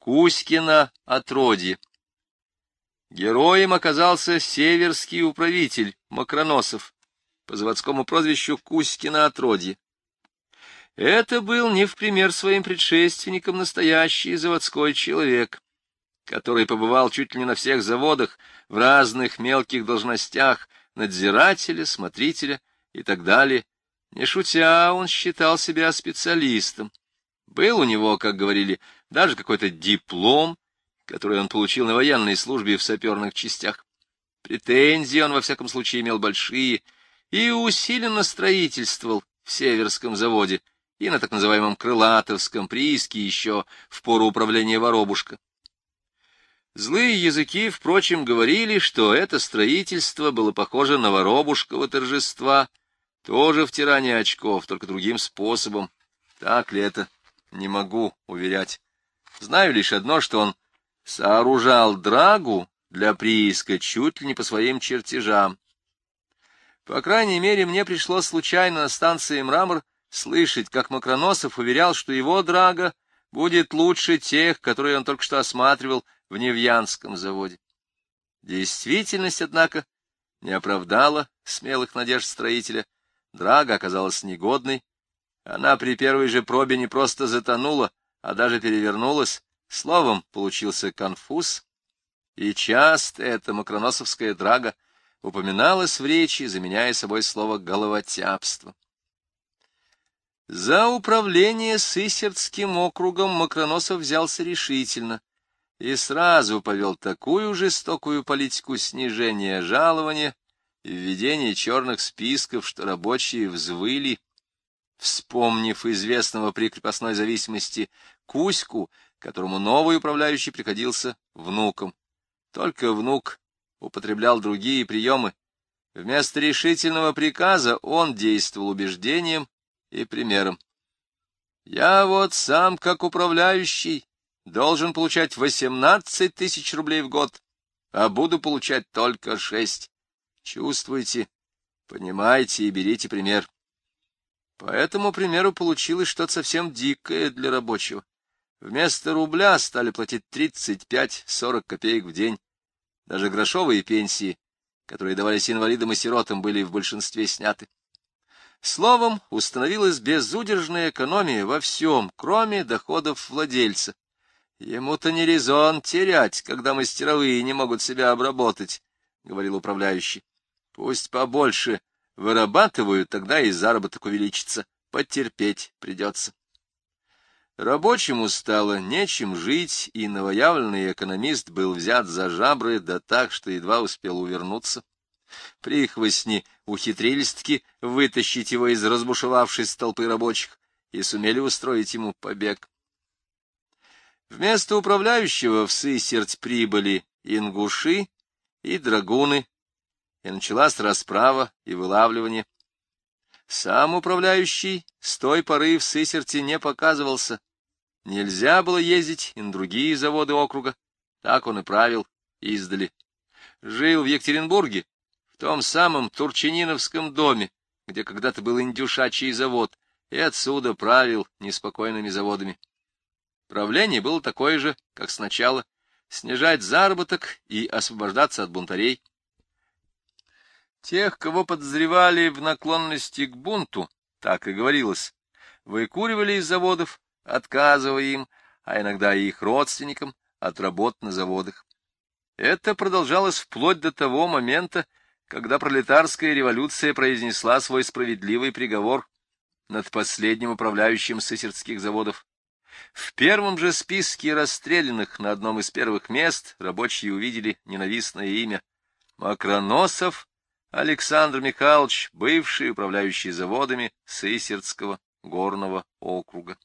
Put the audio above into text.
Кузькина отродье. Героем оказался северский управитель Макроносов по заводскому прозвищу Кузькина отродье. Это был не в пример своим предшественникам настоящий заводской человек, который побывал чуть ли не на всех заводах, в разных мелких должностях, надзирателя, смотрителя и так далее. Не шутя, он считал себя специалистом. Был у него, как говорили, даже какой-то диплом, который он получил на военной службе в саперных частях. Претензии он, во всяком случае, имел большие и усиленно строительствовал в Северском заводе и на так называемом Крылатовском прииске еще в пору управления Воробушка. Злые языки, впрочем, говорили, что это строительство было похоже на воробушково торжества, тоже втирание очков, только другим способом. Так ли это? Не могу уверять. Знаю лишь одно, что он сооружал драгу для прииска чуть ли не по своим чертежам. По крайней мере, мне пришлось случайно на станции «Мрамор» слышать, как Макроносов уверял, что его драга будет лучше тех, которые он только что осматривал в Невьянском заводе. Действительность, однако, не оправдала смелых надежд строителя. Драга оказалась негодной. Она при первой же пробе не просто затонула, а даже перевернулась. Словом, получился конфуз. И часто эта макроносовская драга упоминалась в речи, заменяя собой слово «головотяпство». За управление Сысердским округом Макроносов взялся решительно и сразу повел такую жестокую политику снижения жалования и введения черных списков, что рабочие взвыли, вспомнив известного при крепостной зависимости Кузьку, которому новый управляющий приходился внуком. Только внук употреблял другие приемы. Вместо решительного приказа он действовал убеждением и примером. «Я вот сам, как управляющий, должен получать восемнадцать тысяч рублей в год, а буду получать только шесть. Чувствуйте, понимайте и берите пример. По этому примеру получилось что-то совсем дикое для рабочего. Вместо рубля стали платить тридцать пять-сорок копеек в день. Даже грошовые пенсии, которые давались инвалидам и сиротам, были в большинстве сняты. Словом, установилась безудержная экономия во всем, кроме доходов владельца. Ему-то не резон терять, когда мастеровые не могут себя обработать, — говорил управляющий. Пусть побольше вырабатывают, тогда и заработок увеличится. Потерпеть придется. Рабочему стало нечем жить, и новоявленный экономист был взят за жабры, да так, что едва успел увернуться. Прихвостни ухитрились-таки вытащить его из разбушевавшейся толпы рабочих и сумели устроить ему побег. Вместо управляющего в Сысерть прибыли ингуши и драгуны, и началась расправа и вылавливание. Сам управляющий с той поры в Сысерте не показывался. Нельзя было ездить и на другие заводы округа. Так он и правил издали. Жил в Екатеринбурге, в том самом Турчининовском доме, где когда-то был индюшачий завод, и отсюда правил неспокойными заводами. Правление было такое же, как сначала — снижать заработок и освобождаться от бунтарей. Тех, кого подозревали в наклонности к бунту, так и говорилось, выкуривали из заводов, отказывая им, а иногда и их родственникам, от работ на заводах. Это продолжалось вплоть до того момента, когда пролетарская революция произнесла свой справедливый приговор над последним управляющим сысердских заводов. В первом же списке расстрелянных на одном из первых мест рабочие увидели ненавистное имя Макроносов Александр Михайлович, бывший управляющий заводами Сысердского горного округа.